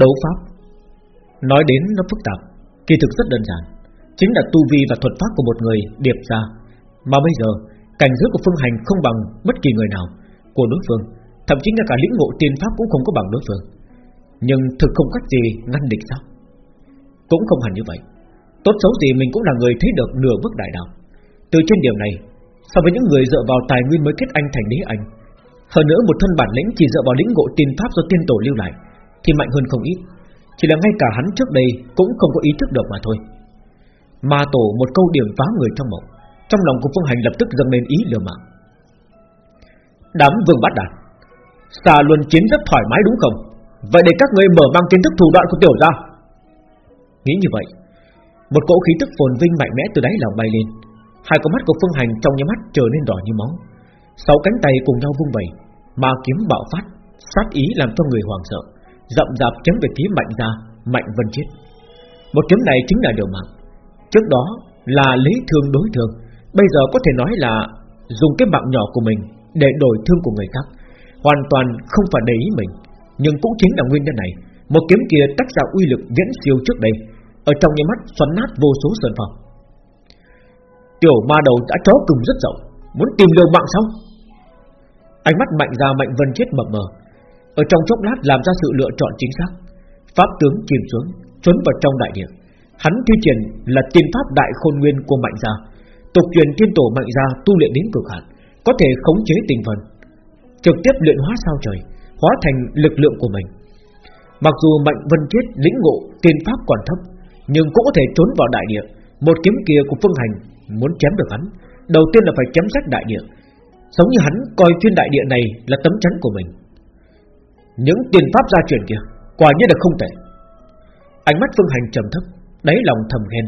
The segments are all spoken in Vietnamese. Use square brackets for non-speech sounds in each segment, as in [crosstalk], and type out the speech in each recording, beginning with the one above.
Đấu pháp. Nói đến nó phức tạp, Kỳ thực rất đơn giản, Chính là tu vi và thuật pháp của một người điệp ra Mà bây giờ, Cảnh giới của phương hành không bằng bất kỳ người nào Của đối phương, Thậm chí ngay cả lĩnh ngộ tiên pháp cũng không có bằng đối phương. Nhưng thực không cách gì ngăn địch sao? Cũng không hẳn như vậy. Tốt xấu gì mình cũng là người thấy được nửa bước đại đạo. Từ trên điểm này, So với những người dựa vào tài nguyên mới kết anh thành đế anh, Hơn nữa một thân bản lĩnh chỉ dựa vào lĩnh ngộ tiên pháp do tiên tổ lưu lại thì mạnh hơn không ít. Chỉ là ngay cả hắn trước đây cũng không có ý thức được mà thôi. Ma tổ một câu điểm phá người trong mộng, Trong lòng của Phương Hành lập tức dâng lên ý lừa mạng. Đám vương bắt đạt Xà luân chiến rất thoải mái đúng không? Vậy để các ngươi mở mang kiến thức thủ đoạn của tiểu ra Nghĩ như vậy, Một cỗ khí tức phồn vinh mạnh mẽ từ đáy lòng bay lên. Hai con mắt của Phương Hành trong nhắm mắt trở nên đỏ như máu. Sáu cánh tay cùng nhau vung vẩy, Ma kiếm bạo phát, Sát ý làm cho người hoàng sợ. Dậm dạp chém về phía mạnh ra Mạnh vân chết. Một kiếm này chính là điều mạng Trước đó là lấy thương đối thương Bây giờ có thể nói là Dùng cái mạng nhỏ của mình Để đổi thương của người khác, Hoàn toàn không phải để ý mình. Nhưng cũng chính là nguyên nhân này, Một kiếm kia tách ra uy lực viễn siêu trước đây, Ở trong nhà mắt xoắn nát vô số sơn phòng Tiểu ma đầu đã chó cùng rất rộng, Muốn tìm liều mạng xong Ánh mắt mạnh ra mạnh vân chết mập mờ ở trong chốc lát làm ra sự lựa chọn chính xác. Pháp tướng chìm xuống, Trốn vào trong đại địa. Hắn thi triển là tiên pháp đại khôn nguyên của mạnh gia. Tục truyền tiên tổ mạnh gia tu luyện đến cực hạn, Có thể khống chế tình phần Trực tiếp luyện hóa sao trời, Hóa thành lực lượng của mình. Mặc dù mạnh vân chết lĩnh ngộ tiên pháp còn thấp, Nhưng cũng có thể trốn vào đại địa. Một kiếm kia của phương hành Muốn chém được hắn, Đầu tiên là phải chém rách đại địa. Giống như hắn coi chuyên đại địa này là tấm chắn của mình. Những tiền pháp gia truyền kia Quả nhiên là không tệ. Ánh mắt Phương Hành trầm thấp Đáy lòng thầm ghen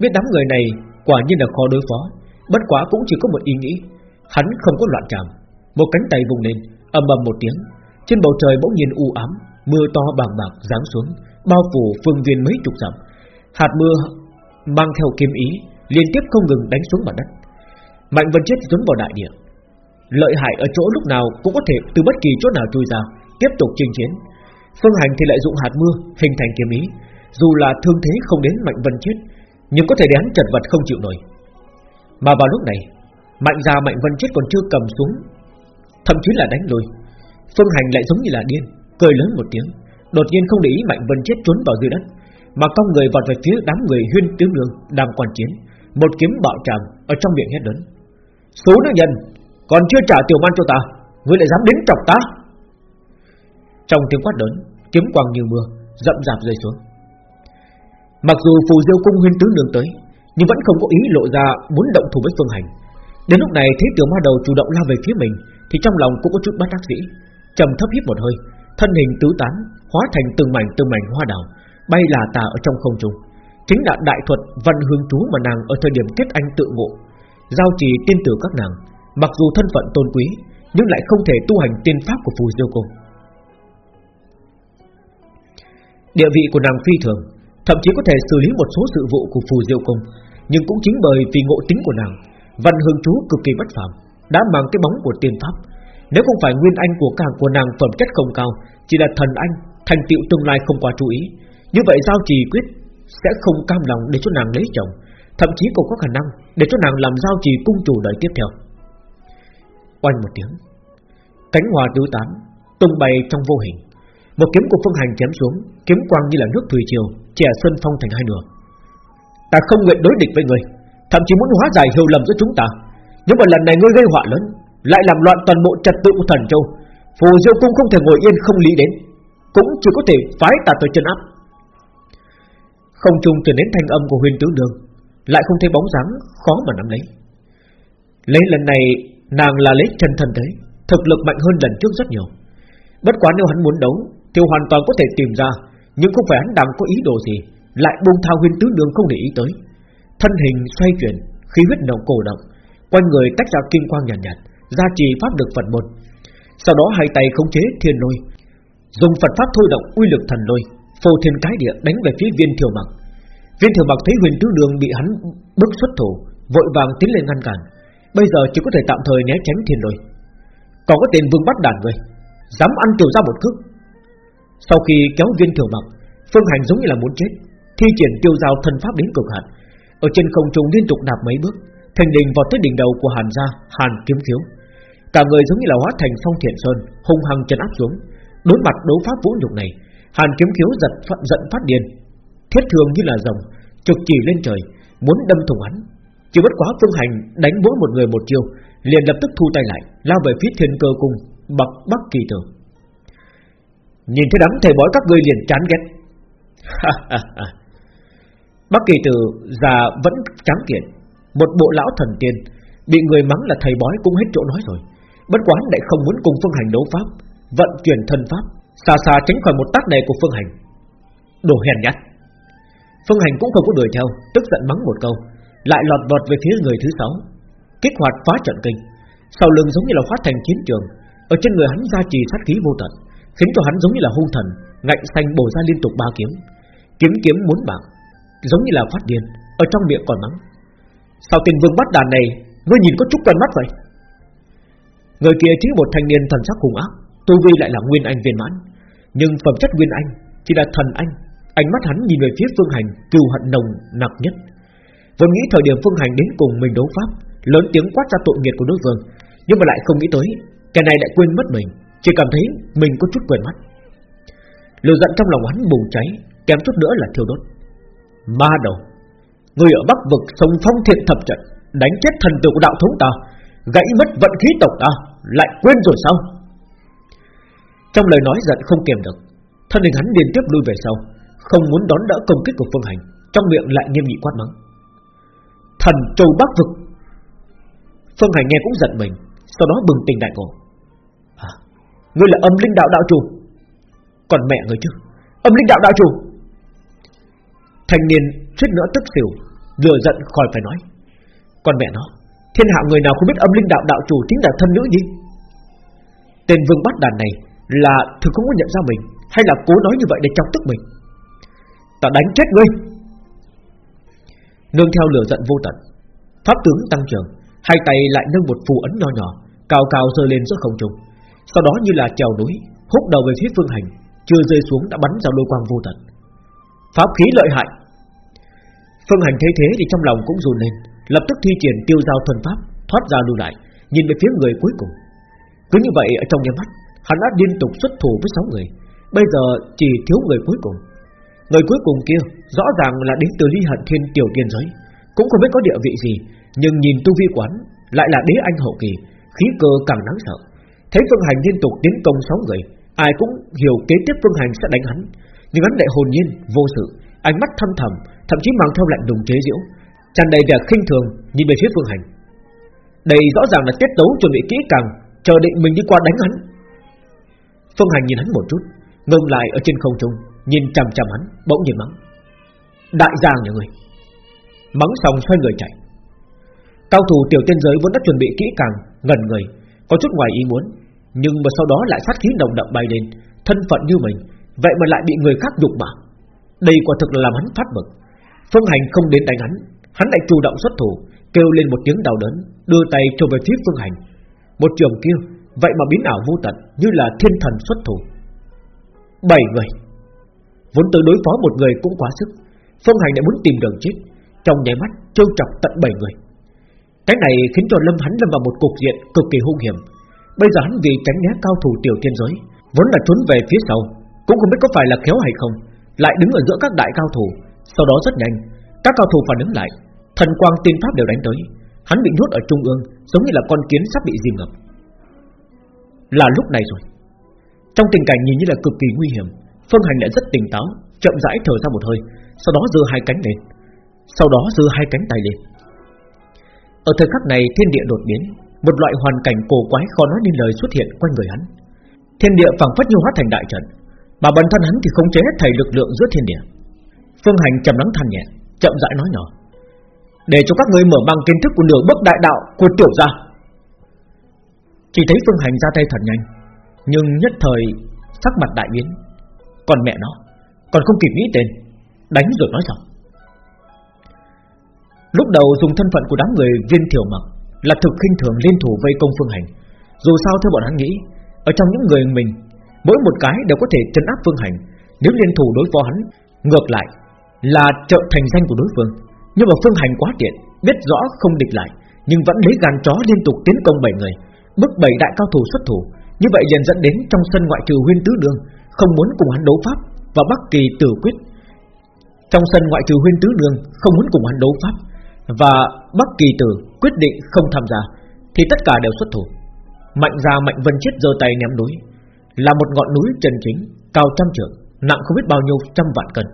Biết đám người này quả nhiên là khó đối phó Bất quá cũng chỉ có một ý nghĩ. Hắn không có loạn tràm. Một cánh tay vùng lên ầm ầm một tiếng. Trên bầu trời bỗng nhiên u ám Mưa to bàng bạc giáng xuống Bao phủ phương viên mấy chục dặm. Hạt mưa mang theo kiếm ý liên tiếp không ngừng đánh xuống mặt đất. Mạnh Vân Chết dấn vào đại địa. Lợi hại ở chỗ lúc nào cũng có thể từ bất kỳ chỗ nào chui ra, tiếp tục chinh chiến. Phương Hành thì lại dụng hạt mưa hình thành kiếm ý, dù là thương thế không đến Mạnh Vân Chết, nhưng có thể để hắn chật vật không chịu nổi. Mà vào lúc này, Mạnh già Mạnh Vân Chết còn chưa cầm xuống, thậm chí là đánh lùi. Phương Hành lại giống như là điên, cười lớn một tiếng, đột nhiên không để ý Mạnh Vân Chết trốn vào dưới đất, mà cong người vọt về phía đám người huyên tướng lương đang quan chiến. Một kiếm bạo tràng Ở trong miệng hét lớn Số nữ nhân Còn chưa trả tiểu man cho ta Ngươi lại dám đến chọc ta trong tiếng quát lớn, Kiếm quang như mưa, rậm rạp rơi xuống. Mặc dù phù diêu cung huyên tứ nương tới, Nhưng vẫn không có ý lộ ra Muốn động thủ với phương hành. Đến lúc này thấy tiểu ma đầu chủ động lao về phía mình, Thì trong lòng cũng có chút bất đắc dĩ. Trầm thấp hít một hơi, Thân hình tứ tán, Hóa thành từng mảnh từng mảnh hoa đào, Bay là tà ở trong không trung. Chính là đại thuật văn hương chú mà nàng Ở thời điểm kết anh tự ngộ. Giao trì tiên tử các nàng, Mặc dù thân phận tôn quý, Nhưng lại không thể tu hành tiên pháp của phù diêu cung. Địa vị của nàng phi thường Thậm chí có thể xử lý một số sự vụ của phù diêu cung Nhưng cũng chính bởi vì ngộ tính của nàng Văn hương chú cực kỳ bất phàm Đã mang cái bóng của tiên pháp Nếu không phải nguyên anh của càng của nàng phẩm chất không cao Chỉ là thần anh Thành tựu tương lai không quá chú ý Như vậy giao trì quyết sẽ không cam lòng để cho nàng lấy chồng, thậm chí còn có khả năng để cho nàng làm giao trì cung chủ đời tiếp theo. Oanh một tiếng, cánh hòa tứ tán, tung bay trong vô hình. Một kiếm của phương hành chém xuống, kiếm quang như là nước thủy triều, chè sơn phong thành hai nửa. Ta không nguyện đối địch với người, thậm chí muốn hóa giải hiểu lầm giữa chúng ta. Nhưng mà lần này ngươi gây họa lớn, lại làm loạn toàn bộ trật tự của thần châu. Phù Diêu cung không thể ngồi yên không lý đến, cũng chỉ có thể phái ta tới chân áp. Không trung truyền đến thanh âm của huyền Tướng đường Lại không thấy bóng dáng khó mà nắm lấy Lấy lần này Nàng là lấy chân thân thế Thực lực mạnh hơn lần trước rất nhiều Bất quá nếu hắn muốn đấu thì hoàn toàn có thể tìm ra Nhưng không phải hắn đang có ý đồ gì Lại buông thao huyền tứ đường không để ý tới. Thân hình xoay chuyển Khí huyết động cổ động Quanh người tách ra kim quang nhàn nhạt, nhạt Gia trì pháp được Phật môn. Sau đó hai tay khống chế thiên lôi Dùng Phật pháp thôi động uy lực thần lôi phô thiên cái địa đánh về phía viên thiều mặc. Viên thiều mặc thấy huyền tứ đường bị hắn bức xuất thủ vội vàng tiến lên ngăn cản. Bây giờ chỉ có thể tạm thời né tránh thiên lôi. Còn có tiền vương bắt đàn người dám ăn tiểu ra một cước sau khi kéo viên thừa mặc Phương Hành giống như là muốn chết, Thi triển tiêu giao thân pháp đến cực hạn. Ở trên không trung liên tục đạp mấy bước, Thành đình vào tới đỉnh đầu của Hàn gia, Hàn kiếm thiếu. Cả người giống như là hóa thành phong thiện sơn, Hung hăng chân áp xuống. Đối mặt đấu pháp vũ nhục này, Hàn kiếm thiếu giật phận giận phát điên. Thiết thường như là rồng, Trực chỉ lên trời, Muốn đâm thủng hắn. Chỉ bất quá phương hành đánh mỗi một người một chiêu Liền lập tức thu tay lại, Lao về phía thiên cơ cung Bậc Bắc Kỳ tường Nhìn thấy đám thầy bói các ngươi liền chán ghét. [laughs] Bác Kỳ Tử già vẫn trắng kiện. Một bộ lão thần tiên, Bị người mắng là thầy bói cũng hết chỗ nói rồi. Bất quán lại không muốn cùng Phương Hành đấu pháp, Vận chuyển thân pháp, Xa xa tránh khỏi một tác này của Phương Hành. Đồ hèn nhát. Phương Hành cũng không có đuổi theo, Tức giận mắng một câu, Lại lọt vọt về phía người thứ sáu. Kích hoạt phá trận kinh. Sau lưng giống như là phát thành chiến trường, Ở trên người hắn ra trì sát khí vô tận. Khiến cho hắn giống như là hung thần Ngạnh xanh bổ ra liên tục ba kiếm. Kiếm kiếm muốn bạc, Giống như là phát điên Ở trong miệng còn mắng. Sao tình vương bắt đàn này Ngươi nhìn có chút quen mắt vậy? Người kia chính một thanh niên thần sắc hung ác Tu vi lại là nguyên anh viên mãn. Nhưng phẩm chất nguyên anh Chỉ là thần anh Ánh mắt hắn nhìn về phía phương hành Cừu hận nồng nặc nhất. Vốn nghĩ thời điểm phương hành đến cùng mình đấu pháp Lớn tiếng quát ra tội nghiệp của đối phương Nhưng mà lại không nghĩ tới Cái này đã quên mất mình. Chỉ cảm thấy mình có chút quên mắt. Lửa giận trong lòng hắn bùng cháy, Kém chút nữa là thiêu đốt. Ma đầu, Người ở Bắc vực sông phong thiện thập trận, Đánh chết thần tử của đạo thống ta, Gãy mất vận khí tộc ta, Lại quên rồi sao? Trong lời nói giận không kèm được, Thân hình hắn liên tiếp lui về sau, Không muốn đón đỡ công kích của Phương Hành, Trong miệng lại nghiêm nghị quát mắng. Thần châu Bắc vực. Phương Hành nghe cũng giận mình, Sau đó bừng tỉnh đại ngộ. Ngươi là âm linh đạo đạo chủ. Còn mẹ người chứ? Âm linh đạo đạo chủ. Thanh niên suýt nữa tức xỉu Vừa giận khỏi phải nói. Còn mẹ nó, Thiên hạ người nào không biết âm linh đạo đạo chủ chính là thân nữ gì Tên vương bắt đàn này Là thực không có nhận ra mình, Hay là cố nói như vậy để chọc tức mình? Ta đánh chết ngươi. Nương theo lửa giận vô tận, Pháp tướng tăng trưởng, Hai tay lại nâng một phù ấn nho nhỏ, Cao cao rơi lên giữa không trung. Sau đó như là trèo núi, húc đầu về phía phương hành, Chưa rơi xuống đã bắn ra lôi quang vô tận. Pháp khí lợi hại. Phương hành thấy thế thì trong lòng cũng run lên, Lập tức thi triển tiêu giao thuần pháp, Thoát ra lưu lại, Nhìn về phía người cuối cùng. Cứ như vậy ở trong nhà mắt, Hắn đã liên tục xuất thủ với sáu người, Bây giờ chỉ thiếu người cuối cùng. Người cuối cùng kia rõ ràng là đến từ ly hận thiên tiểu tiên giới, Cũng không biết có địa vị gì, Nhưng nhìn tu vi quán, Lại là đế anh hậu kỳ, Khí cơ càng đáng sợ. Thấy Phương Hành liên tục tiến công sáu người Ai cũng hiểu kế tiếp Phương Hành sẽ đánh hắn Nhưng hắn lại hồn nhiên, vô sự Ánh mắt thâm thầm Thậm chí mang theo lạnh lùng chế giễu tràn đầy vẻ khinh thường nhìn về phía Phương Hành. Đây rõ ràng là tiết tấu chuẩn bị kỹ càng, chờ định mình đi qua đánh hắn. Phương Hành nhìn hắn một chút, ngừng lại ở trên không trung, nhìn chằm chằm hắn, bỗng nhiên mắng: "Đại gia nhà người!" Mắng xong xoay người chạy. Cao thủ tiểu tiên giới vốn đã chuẩn bị kỹ càng, gần người, có chút ngoài ý muốn, nhưng mà sau đó lại sát khí nồng đậm bay lên, thân phận như mình, vậy mà lại bị người khác nhục mạ. Đây quả thực là làm hắn phát bực. Phương Hành không đến đánh hắn, Hắn lại chủ động xuất thủ Kêu lên một tiếng đau đớn Đưa tay trộm về phía Phương Hành Một trường kia Vậy mà biến ảo vô tận Như là thiên thần xuất thủ Bảy người Vốn tới đối phó một người cũng quá sức Phương Hành lại muốn tìm đường chết Trong nháy mắt trêu chọc tận bảy người cái này khiến cho Lâm hắn lâm vào một cục diện cực kỳ hung hiểm. Bây giờ hắn vì tránh né cao thủ tiểu thiên giới, Vốn là trốn về phía sau, Cũng không biết có phải là khéo hay không, Lại đứng ở giữa các đại cao thủ, Sau đó rất nhanh, Các cao thủ phản ứng lại, Thần quang tiên pháp đều đánh tới, Hắn bị nhốt ở trung ương, Giống như là con kiến sắp bị dìm ngập. Là lúc này rồi. Trong tình cảnh nhìn như là cực kỳ nguy hiểm, Phương Hành lại rất tỉnh táo, Chậm rãi thở ra một hơi, Sau đó giơ hai cánh lên. Sau đó giơ hai cánh tay lên. Ở thời khắc này thiên địa đột biến Một loại hoàn cảnh cổ quái khó nói nên lời xuất hiện quanh người hắn Thiên địa phẳng phất như hóa thành đại trận Mà bản thân hắn thì không chế hết thầy lực lượng giữa thiên địa Phương Hành trầm lắng than nhẹ Chậm rãi nói nhỏ để cho các ngươi mở mang kiến thức của nửa bước đại đạo của tiểu gia. Chỉ thấy Phương Hành ra tay thật nhanh, nhưng nhất thời sắc mặt đại biến. Còn mẹ nó, còn không kịp nghĩ tên, đánh rồi nói rằng Lúc đầu dùng thân phận của đám người viên thiểu mặc là thực khinh thường liên thủ vây công Phương Hành. Dù sao theo bọn hắn nghĩ, ở trong những người mình, Mỗi một cái đều có thể trấn áp Phương Hành. Nếu liên thủ đối phó hắn Ngược lại là trợ thành danh của đối phương. Nhưng mà Phương Hành quá tiện Biết rõ không địch lại Nhưng vẫn lấy gan chó liên tục tiến công bảy người Bức bảy đại cao thủ xuất thủ. Như vậy dần dẫn đến trong sân ngoại trừ huyên tứ đường Không muốn cùng hắn đấu pháp Và Bắc Kỳ tử quyết. Trong sân ngoại trừ huyên tứ đường Không muốn cùng hắn đấu pháp. Và Bắc Kỳ tử quyết định không tham gia Thì tất cả đều xuất thủ. Mạnh ra Mạnh Vân Chết giơ tay ném núi, Là một ngọn núi chân chính, Cao trăm trượng, Nặng không biết bao nhiêu trăm vạn cân.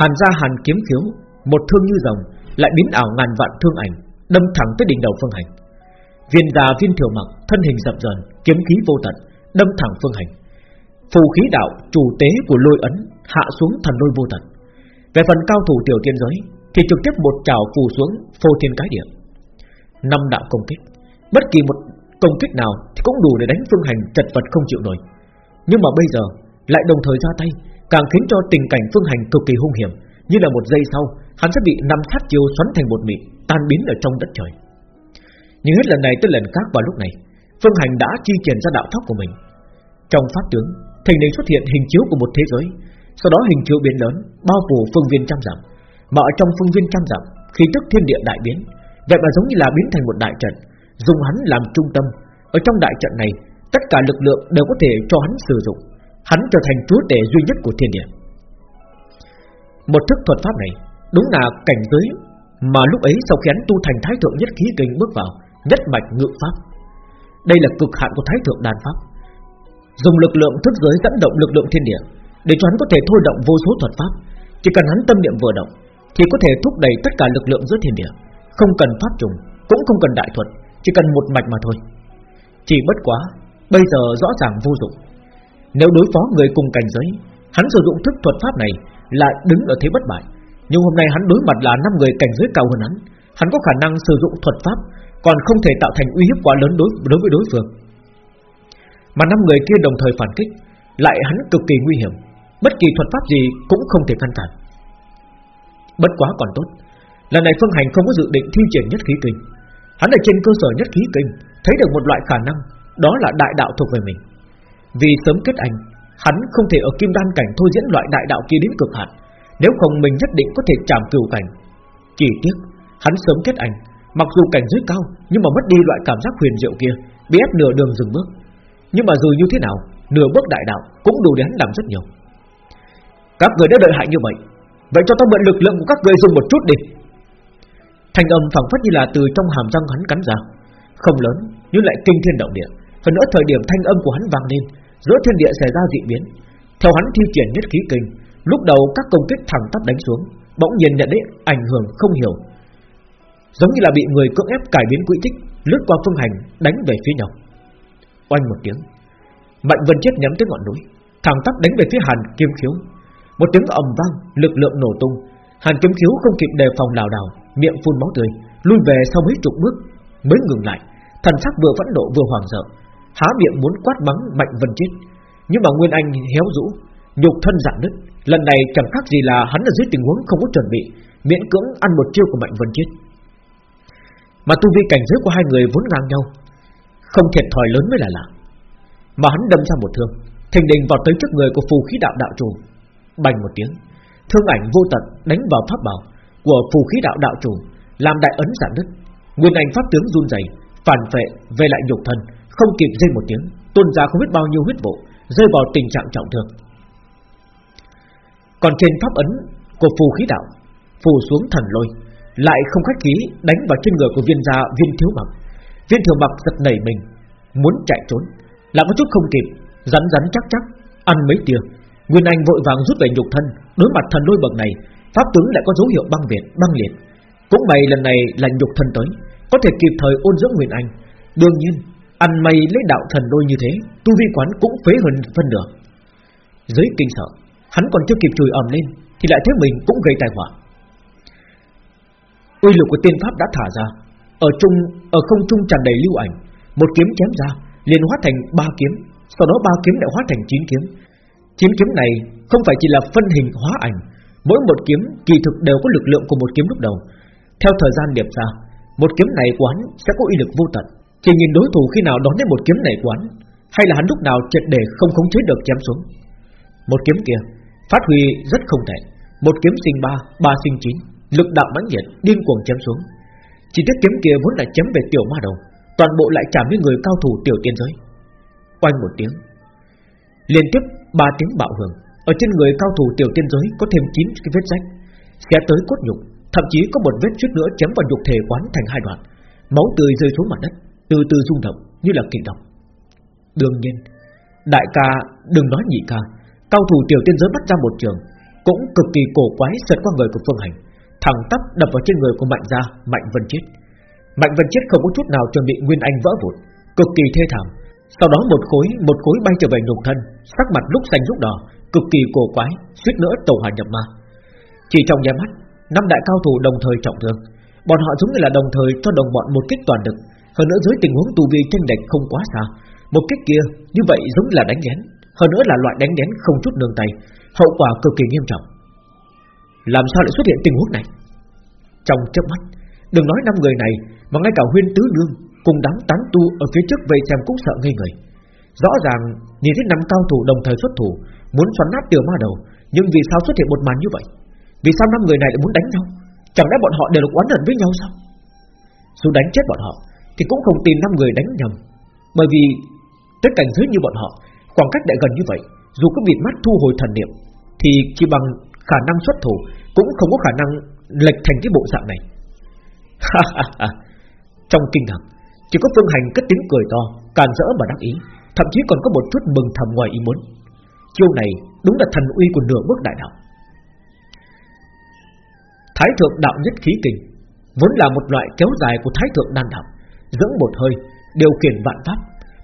Hàn ra hàn kiếm khiếu, Một thương như rồng, Lại biến ảo ngàn vạn thương ảnh, Đâm thẳng tới đỉnh đầu phương hành. Viên già viên thiểu mặc, Thân hình dập dờn Kiếm khí vô tận, Đâm thẳng phương hành. Phù khí đạo, chủ tế của lôi ấn, Hạ xuống thần lôi vô tận. Về phần cao thủ tiểu tiên giới thì trực tiếp một chảo phù xuống, phô thiên cái địa. Năm đạo công kích, Bất kỳ một công kích nào Thì cũng đủ để đánh phương hành chật vật không chịu nổi. Nhưng mà bây giờ, Lại đồng thời ra tay, Càng khiến cho tình cảnh phương hành cực kỳ hung hiểm. Như là một giây sau, Hắn sẽ bị năm sát chiêu xoắn thành một mịn, Tan biến ở trong đất trời. Nhưng hết lần này tới lần khác vào lúc này, Phương hành đã chi triển ra đạo pháp của mình. Trong pháp tướng Thành này xuất hiện hình chiếu của một thế giới, Sau đó hình chiếu biến lớn, Bao phủ phương viên trăm dặm. Mà ở trong phương viên trăm dặm, Khi tức thiên địa đại biến, Vậy mà giống như là biến thành một đại trận, Dùng hắn làm trung tâm. Ở trong đại trận này, Tất cả lực lượng đều có thể cho hắn sử dụng, Hắn trở thành chúa tể duy nhất của thiên địa. Một thức thuật pháp này, Đúng là cảnh giới Mà lúc ấy sau khi hắn tu thành thái thượng nhất khí kinh bước vào, Nhất mạch ngự pháp. Đây là cực hạn của thái thượng đàn pháp. Dùng lực lượng thức giới dẫn động lực lượng thiên địa, Để cho hắn có thể thôi động vô số thuật pháp. Chỉ cần hắn tâm niệm vừa động thì có thể thúc đẩy tất cả lực lượng giữa thiên địa. Không cần pháp trùng Cũng không cần đại thuật Chỉ cần một mạch mà thôi. Chỉ bất quá Bây giờ rõ ràng vô dụng. Nếu đối phó người cùng cảnh giới Hắn sử dụng thức thuật pháp này Là đứng ở thế bất bại. Nhưng hôm nay hắn đối mặt là năm người cảnh giới cao hơn hắn Hắn có khả năng sử dụng thuật pháp Còn không thể tạo thành uy hiếp quá lớn đối, đối với đối phương. Mà năm người kia đồng thời phản kích Lại hắn cực kỳ nguy hiểm. Bất kỳ thuật pháp gì cũng không thể ngăn cản. Bất quá còn tốt. Lần này Phương Hành không có dự định thi triển nhất khí kinh Hắn ở trên cơ sở nhất khí kinh Thấy được một loại khả năng, Đó là đại đạo thuộc về mình. Vì sớm kết anh, Hắn không thể ở kim đan cảnh thôi diễn loại đại đạo kia đến cực hạn. Nếu không mình nhất định có thể chạm cửu cảnh. Chỉ tiếc, Hắn sớm kết anh, Mặc dù cảnh giới cao, Nhưng mà mất đi loại cảm giác huyền diệu kia, Bị ép nửa đường dừng bước. Nhưng mà dù như thế nào, Nửa bước đại đạo cũng đủ để hắn làm rất nhiều. Các người đã đợi hại như vậy Vậy cho ta mượn lực lượng của các người dùng một chút đi. Thành âm phẳng phất như là từ trong hàm răng hắn cắn ra. Không lớn, nhưng lại kinh thiên động địa. Hơn nữa thời điểm thanh âm của hắn vang lên, Giữa thiên địa xảy ra dị biến. Theo hắn thi triển nhất khí kinh, Lúc đầu các công kích thẳng tắp đánh xuống, Bỗng nhiên nhận đến ảnh hưởng không hiểu. Giống như là bị người cưỡng ép cải biến quỹ tích, Lướt qua phương hành, đánh về phía nhau. Oanh một tiếng, Mạnh Vân Chết nhắm tới ngọn núi, Thẳng tắp đánh về phía Hàn Kim Khiếu. Một tiếng ầm vang lực lượng nổ tung. Hàn Kiếm Khiếu không kịp đề phòng lảo đảo miệng phun máu tươi, lui về sau mấy chục bước mới ngừng lại, thần sắc vừa phẫn nộ vừa hoảng sợ, há miệng muốn quát mắng Mạnh Vân chết, nhưng mà Nguyên Anh héo rũ, nhục thân giảm nứt, lần này chẳng khác gì là hắn ở dưới tình huống không có chuẩn bị, miễn cưỡng ăn một chiêu của Mạnh Vân chết. Mà tu vi cảnh giới của hai người vốn ngang nhau, không thiệt thòi lớn mới là lạ. Mà hắn đâm ra một thương, thình đình vào tới trước người của phù khí đạo đạo trùng, bành một tiếng, thương ảnh vô tận đánh vào pháp bảo, của phù khí đạo đạo chủ làm đại ấn giãn đứt nguyên ảnh pháp tướng run rẩy phản vệ về lại nhục thân không kịp dây một tiếng tuôn ra không biết bao nhiêu huyết vụ rơi vào tình trạng trọng thương. Còn trên pháp ấn của phù khí đạo phù xuống thần lôi lại không khách khí đánh vào trên người của viên gia viên thiếu mặc. Viên thiếu mặc giật nảy mình muốn chạy trốn lại có chút không kịp rắn rắn chắc chắc ăn mấy tia nguyên anh vội vàng rút về nhục thân đối mặt thần lôi bậc này Pháp tướng lại có dấu hiệu băng việt, băng liệt. Cũng may lần này là nhục thân tới Có thể kịp thời ôn dưỡng Nguyên Anh. Đương nhiên, ăn mày lấy đạo thần đôi như thế Tu vi quán cũng phế hơn phân nửa. Dưới kinh sợ Hắn còn chưa kịp chùi ầm lên Thì lại thấy mình cũng gây tai họa. Uy lực của tiên pháp đã thả ra Ở trung ở không trung tràn đầy lưu ảnh. Một kiếm chém ra liền hóa thành ba kiếm Sau đó ba kiếm lại hóa thành chín kiếm chiếm kiếm này không phải chỉ là phân hình hóa ảnh. Mỗi một kiếm kỳ thực đều có lực lượng của một kiếm lúc đầu. Theo thời gian điệp ra Một kiếm này quán sẽ có uy lực vô tận. Chỉ nhìn đối thủ khi nào đón đến một kiếm này quán Hay là hắn lúc nào triệt để không khống chế được chém xuống. Một kiếm kia Phát huy rất không tệ. Một kiếm sinh ba, ba sinh chín Lực đạo mãnh liệt, điên cuồng chém xuống. Chỉ tiếc kiếm kia vốn là chém về tiểu ma đầu Toàn bộ lại chạm với người cao thủ tiểu tiên giới. Oanh một tiếng Liên tiếp ba tiếng bạo hưởng, Ở trên người cao thủ tiểu tiên giới Có thêm chín cái vết rách, Xé tới cốt nhục, Thậm chí có một vết chút nữa chém vào nhục thể quán thành hai đoạn, Máu tươi rơi xuống mặt đất, Từ từ rung động như là kịch động Đương nhiên, Đại ca, đừng nói nhị ca, Cao thủ tiểu tiên giới bắt ra một trường, Cũng cực kỳ cổ quái sượt qua người của Phương Hành, Thẳng tắp đập vào trên người của Mạnh Gia, Mạnh Vân Chết. Mạnh Vân Chết không có chút nào chuẩn bị Nguyên Anh vỡ vụn, Cực kỳ thê thảm. Sau đó một khối một khối bay trở về nhục thân, Sắc mặt lúc xanh lúc đỏ, Cực kỳ cổ quái, suýt nữa tàu hỏa nhập ma. Chỉ trong nháy mắt, năm đại cao thủ đồng thời trọng thương. Bọn họ giống như là đồng thời cho đồng bọn một kích toàn lực. Hơn nữa dưới tình huống tu vi tranh lệch không quá xa, Một kích kia như vậy giống là đánh nhén Hơn nữa là loại đánh nhén không chút nương tay, Hậu quả cực kỳ nghiêm trọng. Làm sao lại xuất hiện tình huống này? Trong chớp mắt, Đừng nói năm người này, Mà ngay cả huyên tứ nương Cùng đám tán tu ở phía trước vây xem cũng sợ ngây người. Rõ ràng, nhìn thấy năm cao thủ đồng thời xuất thủ, Muốn xoắn nát tiểu ma đầu, Nhưng vì sao xuất hiện một màn như vậy? Vì sao năm người này lại muốn đánh nhau? Chẳng lẽ bọn họ đều là oán hận với nhau sao? Dù đánh chết bọn họ, Thì cũng không tin năm người đánh nhầm. Bởi vì tất cảnh giới như bọn họ, Khoảng cách lại gần như vậy, Dù có bịt mắt thu hồi thần niệm, Thì chỉ bằng khả năng xuất thủ Cũng không có khả năng lệch thành cái bộ dạng này. [laughs] Trong kinh ngạc chỉ có Phương Hành cất tiếng cười to, Càn rỡ mà đắc ý, Thậm chí còn có một chút mừng thầm ngoài ý muốn. Chiêu này đúng là thần uy của nửa bước đại đạo. Thái thượng đạo nhất khí kình, Vốn là một loại kéo dài của thái thượng đan đạo, Dưỡng một hơi, Điều khiển vạn pháp,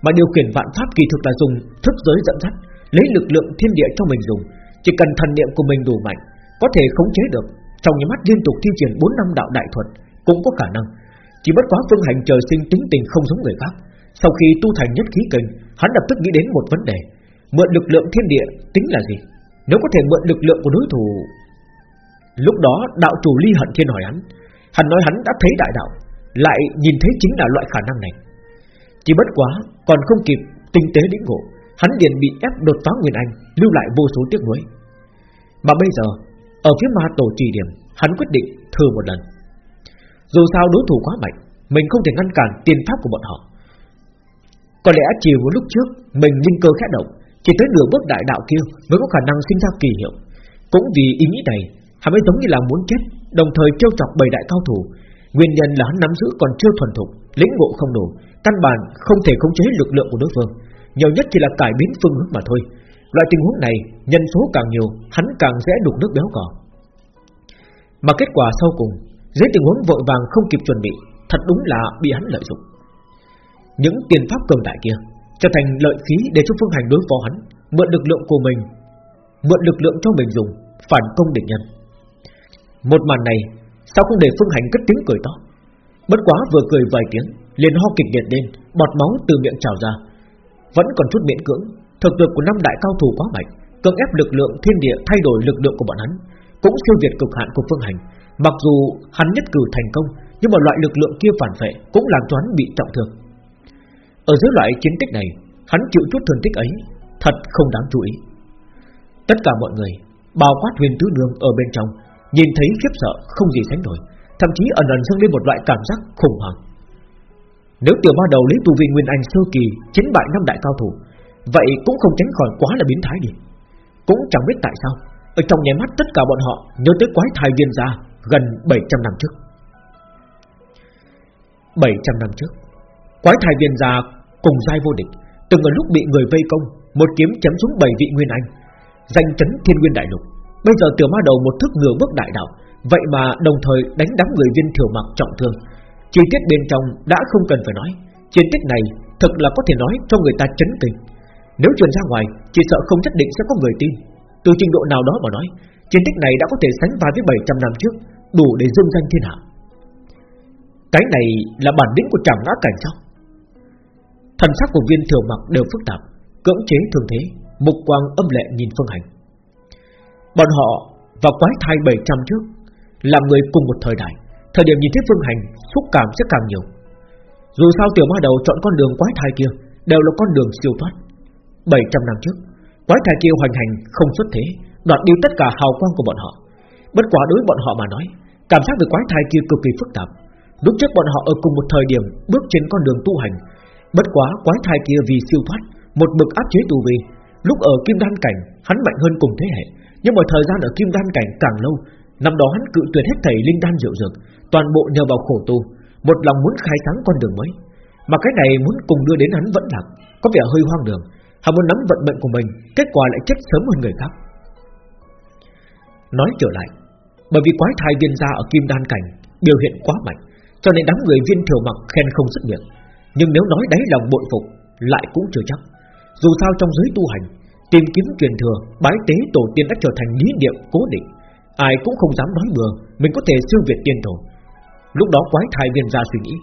Mà điều khiển vạn pháp kỳ thực là dùng thức giới dẫn dắt, Lấy lực lượng thiên địa cho mình dùng. Chỉ cần thần niệm của mình đủ mạnh, Có thể khống chế được, Trong những mắt liên tục thi triển 4 năm đạo đại thuật, Cũng có khả năng chỉ bất quá phương hành trời sinh tính tình không giống người khác. Sau khi tu thành nhất khí kình, Hắn lập tức nghĩ đến một vấn đề. Mượn lực lượng thiên địa tính là gì? Nếu có thể mượn lực lượng của đối thủ. Lúc đó, đạo chủ ly hận thiên hỏi hắn. Hắn nói hắn đã thấy đại đạo, Lại nhìn thấy chính là loại khả năng này. Chỉ bất quá, Còn không kịp tinh tế lĩnh ngộ, Hắn liền bị ép đột phá Nguyên Anh, Lưu lại vô số tiếc nuối. Mà bây giờ, Ở phía ma tổ trì điểm, Hắn quyết định thử một lần. Dù sao đối thủ quá mạnh, Mình không thể ngăn cản tiền pháp của bọn họ. Có lẽ chỉ một lúc trước, Mình linh cơ khẽ động, Chỉ tới nửa bước đại đạo kia Mới có khả năng sinh ra kỳ hiệu. Cũng vì ý nghĩ này, Hắn mới giống như là muốn chết, Đồng thời trêu chọc bảy đại cao thủ. Nguyên nhân là hắn nắm giữ còn chưa thuần thục, Lĩnh ngộ không đủ, Căn bản không thể khống chế lực lượng của đối phương. Nhiều nhất chỉ là cải biến phương hướng mà thôi. Loại tình huống này, Nhân số càng nhiều, Hắn càng dễ đục nước béo cỏ Mà kết quả sau cùng dưới tình huống vội vàng không kịp chuẩn bị, Thật đúng là bị hắn lợi dụng. Những tiền pháp cường đại kia Trở thành lợi khí để cho phương hành đối phó hắn, Mượn lực lượng của mình, Mượn lực lượng cho mình dùng, Phản công địch nhân. Một màn này, Sao không để Phương Hành cất tiếng cười to? Bất quá vừa cười vài tiếng, liền ho kịch liệt lên, Bọt máu từ miệng trào ra. Vẫn còn chút miễn cưỡng, Thực lực của năm đại cao thủ quá mạnh, Cưỡng ép lực lượng thiên địa thay đổi lực lượng của bọn hắn, Cũng siêu việt cực hạn của Phương Hành. Mặc dù hắn nhất cử thành công, Nhưng mà loại lực lượng kia phản vệ Cũng làm cho hắn bị trọng thương. Ở dưới loại chiến tích này, Hắn chịu chút thương tích ấy, Thật không đáng chú ý. Tất cả mọi người, Bao quát huyền tứ đường ở bên trong, Nhìn thấy khiếp sợ không gì sánh nổi, Thậm chí ẩn ẩn dâng lên một loại cảm giác khủng hoảng. Nếu tiểu ma đầu lấy tu vi Nguyên Anh sơ kỳ Chiến bại năm đại cao thủ, Vậy cũng không tránh khỏi quá là biến thái đi. Cũng chẳng biết tại sao, Ở trong nháy mắt tất cả bọn họ nhớ tới quái thai viên gia Gần 700 năm trước. 700 năm trước, Quái thai viên già cùng giai vô địch Từng ở lúc bị người vây công, Một kiếm chém xuống bảy vị Nguyên Anh Danh chấn thiên nguyên đại lục. Bây giờ tiểu ma đầu một thức nửa bước đại đạo, Vậy mà đồng thời đánh đám người viên thiểu mặc trọng thương. Chi tiết bên trong đã không cần phải nói Chiến tích này thực là có thể nói cho người ta chấn kinh. Nếu truyền ra ngoài, Chỉ sợ không nhất định sẽ có người tin. Từ trình độ nào đó mà nói Chiến tích này đã có thể sánh vai với 700 năm trước, Đủ để dương danh thiên hạ. Cái này là bản lĩnh của chàng ngã cảnh sao? Thần sắc của viên thừa mặc đều phức tạp, Cưỡng chế thường thế, Mục quang âm lệ nhìn phương hành. Bọn họ và quái thai 700 trước, Làm người cùng một thời đại, Thời điểm nhìn thấy phương hành, Xúc cảm sẽ càng nhiều. Dù sao tiểu ma đầu chọn con đường quái thai kia Đều là con đường siêu thoát. 700 năm trước, Quái thai kia hoành hành không xuất thế Đoạt đi tất cả hào quang của bọn họ. Bất quá đối bọn họ mà nói, Cảm giác về quái thai kia cực kỳ phức tạp. Lúc trước bọn họ ở cùng một thời điểm, Bước trên con đường tu hành. Bất quá quái thai kia vì siêu thoát, Một bực áp chế tu vi. Lúc ở kim đan cảnh, hắn mạnh hơn cùng thế hệ. Nhưng mà thời gian ở kim đan cảnh càng lâu, Năm đó hắn cự tuyệt hết thầy linh đan diệu dược, Toàn bộ nhờ vào khổ tu, Một lòng muốn khai sáng con đường mới. Mà cái này muốn cùng đưa đến hắn vẫn lạc, Có vẻ hơi hoang đường. Hắn muốn nắm vận mệnh của mình, Kết quả lại chết sớm hơn người khác. Nói trở lại. Bởi vì quái thai viên gia ở kim đan cảnh, Biểu hiện quá mạnh, Cho nên đám người viên thiểu mặc khen không dứt miệng. Nhưng nếu nói đáy lòng bội phục, Lại cũng chưa chắc. Dù sao trong giới tu hành, Tìm kiếm truyền thừa, Bái tế tổ tiên đã trở thành lý niệm cố định. Ai cũng không dám nói bừa, Mình có thể siêu việt tiên tổ. Lúc đó quái thai viên gia suy nghĩ,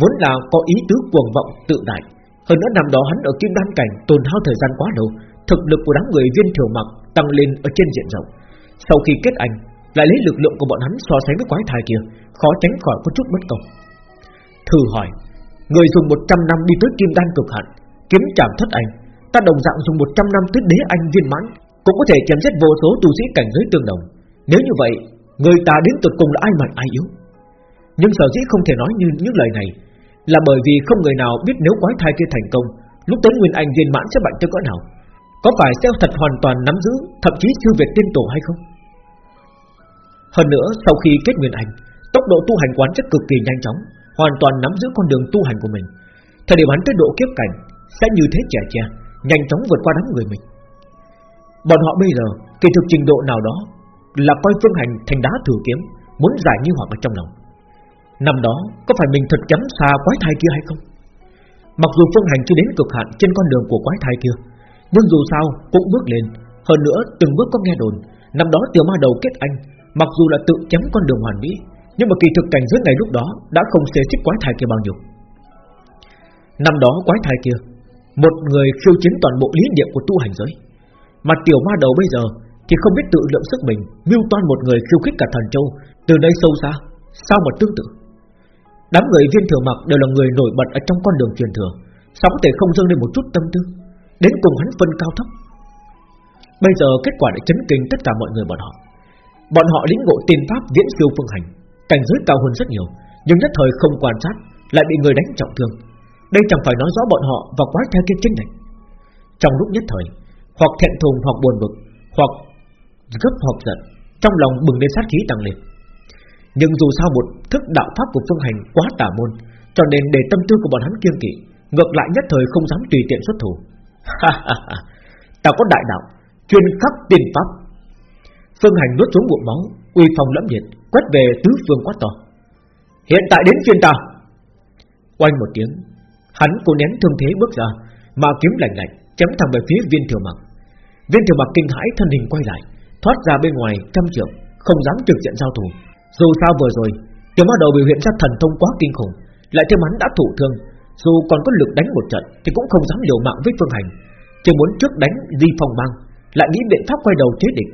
Vốn là có ý tứ cuồng vọng tự đại. Hơn nữa năm đó hắn ở kim đan cảnh Tồn hao thời gian quá lâu, Thực lực của đám người viên thiểu mặc tăng lên ở trên diện rộng. Sau khi kết anh, Lại lấy lực lượng của bọn hắn so sánh với quái thai kia, Khó tránh khỏi có chút bất công. Thử hỏi, Người dùng 100 năm đi tới kim đan cực hạn, Kiếm chạm thất anh, Ta đồng dạng dùng 100 năm tới đế anh viên mãn, Cũng có thể chém giết vô số tu sĩ cảnh giới tương đồng. Nếu như vậy, Người ta đến tuyệt cùng là ai mạnh ai yếu? Nhưng sở dĩ không thể nói như những lời này, Là bởi vì không người nào biết nếu quái thai kia thành công, Lúc tới Nguyên Anh viên mãn sẽ mạnh tới cỡ nào. Có phải sẽ thật hoàn toàn nắm giữ Thậm chí siêu việt tiên tổ hay không? Hơn nữa, sau khi kết Nguyên ảnh, Tốc độ tu hành quán chất cực kỳ nhanh chóng, Hoàn toàn nắm giữ con đường tu hành của mình. Thời điểm hắn tới độ kiếp cảnh, Sẽ như thế trẻ trẻ Nhanh chóng vượt qua đám người mình. Bọn họ bây giờ, Kỳ thực trình độ nào đó Là coi phương hành thành đá thử kiếm, Muốn giải như hoặc ở trong lòng. Năm đó, có phải mình thật kém xa quái thai kia hay không? Mặc dù phương hành chưa đến cực hạn Trên con đường của quái thai kia nhưng dù sao, cũng bước lên. Hơn nữa, từng bước có nghe đồn. Năm đó tiểu ma đầu kết anh, Mặc dù là tự chấm con đường hoàn mỹ, Nhưng mà kỳ thực cảnh giới này lúc đó Đã không xê xích quái thai kia bao nhiêu. Năm đó quái thai kia, Một người khiêu chiến toàn bộ lý niệm của tu hành giới. Mà tiểu ma đầu bây giờ Thì không biết tự lượng sức mình Mưu toan một người khiêu khích cả thần châu, Từ đây sâu xa, Sao mà tương tự? Đám người viên thừa mặc đều là người nổi bật ở trong con đường truyền thừa sóng thể không dâng lên một chút tâm tư? Đến cùng hắn phân cao thấp. Bây giờ kết quả đã chấn kinh tất cả mọi người bọn họ. Bọn họ lĩnh ngộ tiên pháp viễn siêu phương hành, Cảnh giới cao hơn rất nhiều, Nhưng nhất thời không quan sát, Lại bị người đánh trọng thương. Đây chẳng phải nói rõ bọn họ và quái theo kia chính này. Trong lúc nhất thời, Hoặc thẹn thùng hoặc buồn bực, Hoặc gấp hoặc giận, Trong lòng bừng lên sát khí tăng lên. Nhưng dù sao một thức đạo pháp của phương hành quá tà môn, Cho nên để tâm tư của bọn hắn kiêng kỵ, Ngược lại nhất thời không dám tùy tiện xuất thủ. [laughs] Ta có đại đạo, Chuyên khắc tiên pháp. Phương hành nuốt xuống bụng máu, Uy phong lẫm liệt, Quét về tứ phương quát to. Hiện tại đến chuyên ta Oanh một tiếng, Hắn cố nén thương thế bước ra, Mà kiếm lạnh lạnh, chém thẳng về phía viên thừa mặc. Viên thừa mặc kinh hãi thân hình quay lại, Thoát ra bên ngoài trăm trượng, Không dám trực diện giao thủ. Dù sao vừa rồi, Tiểu ma đầu biểu hiện ra thần thông quá kinh khủng, Lại thêm hắn đã thụ thương dù còn có lực đánh một trận Thì cũng không dám liều mạng với phương hành. Chỉ muốn trước đánh di phong mang Lại nghĩ biện pháp quay đầu chế địch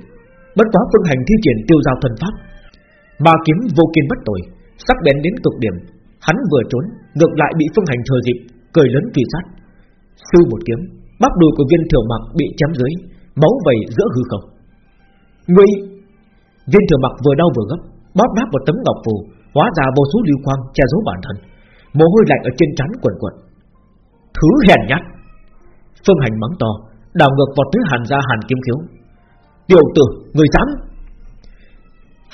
Bất quá phương hành thi triển tiêu giao thần pháp. Ba kiếm vô kiên bất tội Sắc bén đến cực điểm. Hắn vừa trốn, Ngược lại bị phương hành thừa dịp, Cười lớn truy sát. Sư một kiếm, Bắp đùi của viên thừa mặc bị chém dưới, Máu vẩy giữa hư không. Ngươi! Viên thừa mặc vừa đau vừa gấp, Bóp nát một tấm ngọc phù, Hóa ra vô số lưu quang che giấu bản thân. Mồ hôi lạnh ở trên trán quần quần. Thứ hèn nhát. Phương hành mắng to Đảo ngược vọt tới hàn ra hàn kiếm khiếu. Tiểu tử, người dám.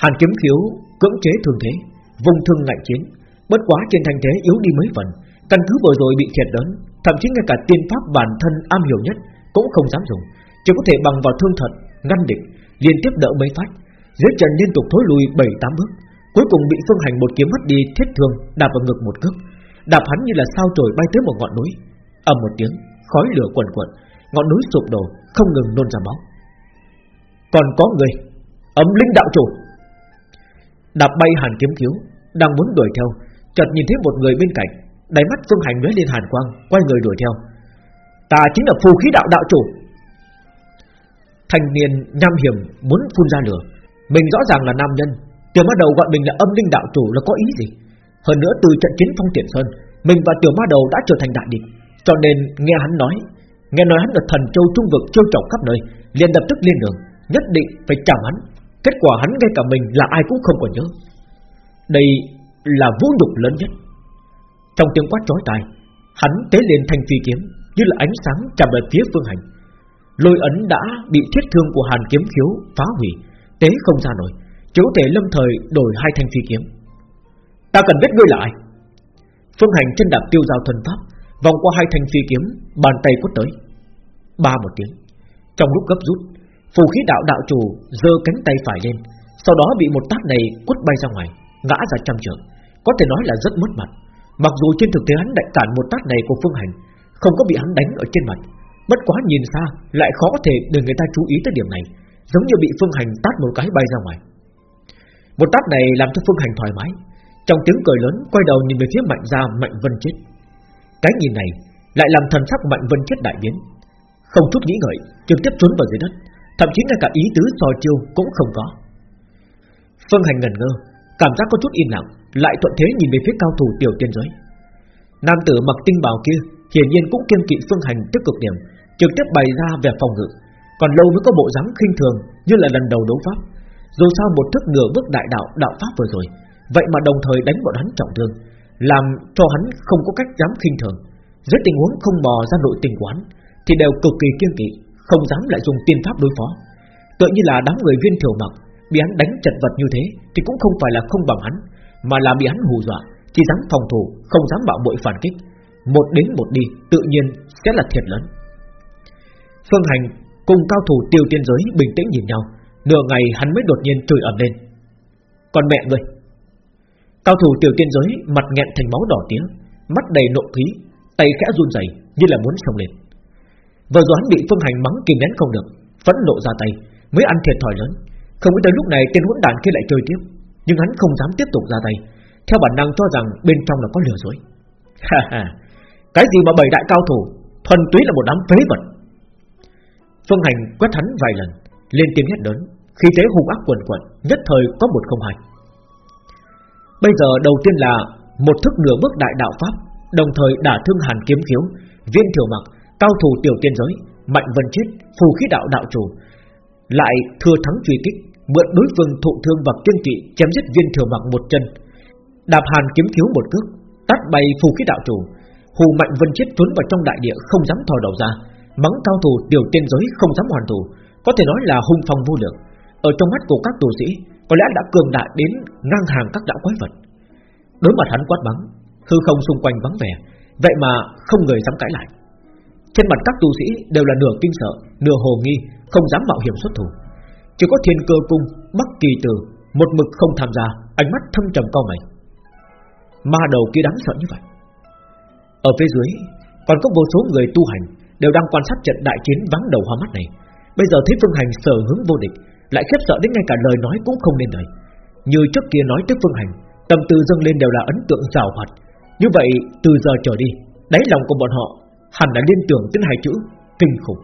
Hàn kiếm khiếu cưỡng chế thường thế Vùng thương ngạnh chiến. Bất quá trên thành thế yếu đi mấy phần Căn cứ vừa rồi bị thiệt lớn Thậm chí ngay cả tiên pháp bản thân am hiểu nhất Cũng không dám dùng. Chỉ có thể bằng vào thương thật, ngăn địch Liên tiếp đỡ mấy phát. Dưới trần liên tục thối lùi 7-8 bước Cuối cùng bị phương hành một kiếm mất đi thiết thương Đạp vào ngực một cước. Đạp hắn như là sao trời bay tới một ngọn núi. Ầm một tiếng, khói lửa quần quần Ngọn núi sụp đổ, không ngừng nôn ra máu. Còn có người Ấm linh đạo chủ. Đạp bay hàn kiếm cứu Đang muốn đuổi theo Chợt nhìn thấy một người bên cạnh Đáy mắt phương hành lóe lên hàn quang Quay người đuổi theo. Ta chính là phù khí đạo đạo chủ. Thanh niên nham hiểm Muốn phun ra lửa. Mình rõ ràng là nam nhân từ bắt đầu gọi mình là âm linh đạo chủ là có ý gì? Hơn nữa từ trận chiến phong tiện sơn, Mình và tiểu ma đầu đã trở thành đại địch, Cho nên nghe hắn nói, Nghe nói hắn là thần châu trung vực chiêu trọng khắp nơi, liền lập tức lên đường Nhất định phải chạm hắn. Kết quả hắn ngay cả mình là ai cũng không còn nhớ. Đây là vũ nhục lớn nhất. Trong tiếng quát chói tai, Hắn tế lên thanh phi kiếm, Như là ánh sáng chạm về phía phương hành. Lôi ấn đã bị thiết thương của hàn kiếm khiếu phá hủy, Tế không ra nổi, Chiếu thể lâm thời đổi hai thanh phi kiếm. Ta cần biết ngươi là ai. Phương hành chân đạp tiêu giao thần pháp, Vòng qua hai thanh phi kiếm, Bàn tay quất tới. Ba một tiếng, Trong lúc gấp rút, Phù khí đạo đạo chủ giơ cánh tay phải lên, Sau đó bị một tát này quất bay ra ngoài, Ngã ra trăm trượng, Có thể nói là rất mất mặt. Mặc dù trên thực tế hắn đại cản một tát này của Phương Hành, Không có bị hắn đánh ở trên mặt, Bất quá nhìn xa lại khó có thể để người ta chú ý tới điểm này, Giống như bị Phương Hành tát một cái bay ra ngoài. Một tát này làm cho Phương Hành thoải mái trong tiếng cười lớn, Quay đầu nhìn về phía Mạnh Gia Mạnh Vân Chết. Cái nhìn này lại làm thần sắc Mạnh Vân Chết đại biến. Không chút nghĩ ngợi, Trực tiếp trốn vào dưới đất, Thậm chí ngay cả ý tứ so chiêu cũng không có. Phương Hành ngần ngơ, Cảm giác có chút im lặng, Lại thuận thế nhìn về phía cao thủ tiểu tiên giới. Nam tử mặc tinh bào kia Hiển nhiên cũng kiên kỵ Phương Hành tức cực điểm, Trực tiếp bày ra về phòng ngự. Còn lâu mới có bộ dáng khinh thường, Như là lần đầu đấu pháp. Dù sao một thức nửa bước đại đạo đạo pháp vừa rồi Vậy mà đồng thời đánh bọn hắn trọng thương, Làm cho hắn không có cách dám khinh thường. Dưới tình huống không bò ra nội tình quán Thì đều cực kỳ kiên kỵ, Không dám lại dùng tiên pháp đối phó. Tựa như là đám người viên thiểu mặc Bị hắn đánh chật vật như thế Thì cũng không phải là không bằng hắn, Mà là bị hắn hù dọa, Chỉ dám phòng thủ, Không dám bạo bội phản kích. Một đến một đi, Tự nhiên sẽ là thiệt lớn. Phương Hành cùng cao thủ tiêu tiên giới bình tĩnh nhìn nhau, Nửa ngày hắn mới đột nhiên chửi ẩm lên. Còn mẹ người Cao thủ tiểu tiên giới, mặt nghẹn thành máu đỏ tía Mắt đầy nộ khí, Tay khẽ run rẩy như là muốn xông lên. Vừa rồi hắn bị Phương Hành mắng kìm nén không được, Phẫn nộ ra tay, Mới ăn thiệt thòi lớn. Không nghĩ tới lúc này tên hỗn đàn kia lại chơi tiếp, Nhưng hắn không dám tiếp tục ra tay. Theo bản năng cho rằng bên trong là có lừa dối. [laughs] Ha ha, Cái gì mà bảy đại cao thủ, Thuần túy là một đám phế vật. Phương Hành quét hắn vài lần, Lên tiếng hét lớn Khi thế hung ác quần quần Nhất thời có một không hai. Bây giờ đầu tiên là Một thức nửa bước đại đạo Pháp, Đồng thời đả thương hàn kiếm khiếu, Viên thiểu mặc, Cao thủ tiểu tiên giới, Mạnh vân chết Phù khí đạo đạo chủ. Lại thừa thắng truy kích, Mượn đối phương thụ thương và kiên kỵ Chém giết viên thiểu mặc một chân. Đạp hàn kiếm khiếu một cước Tát bay phù khí đạo chủ. Hù mạnh vân chết trốn vào trong đại địa Không dám thò đầu ra, Mắng cao thủ tiểu tiên giới không dám hoàn thủ. Có thể nói là hung phong vô lượng. Ở trong mắt của các tù sĩ có lẽ đã cường đại đến ngang hàng các đạo quái vật. Đối mặt hắn quát bắn, Hư không xung quanh vắng vẻ Vậy mà không người dám cãi lại. Trên mặt các tu sĩ đều là nửa kinh sợ Nửa hồ nghi Không dám mạo hiểm xuất thủ. Chỉ có thiên cơ cung Bắc kỳ tử Một mực không tham gia Ánh mắt thâm trầm cao mày. Ma đầu kia đáng sợ như vậy. Ở phía dưới Còn có vô số người tu hành Đều đang quan sát trận đại chiến vắng đầu hoa mắt này. Bây giờ thấy Phương Hành sở hướng vô địch lại khiếp sợ đến ngay cả lời nói cũng không nên lời. Như trước kia nói tới Phương Hành, Tâm tư dâng lên đều là ấn tượng rào hoạt. Như vậy, từ giờ trở đi, Đáy lòng của bọn họ Hẳn là liên tưởng tới hai chữ Kinh khủng.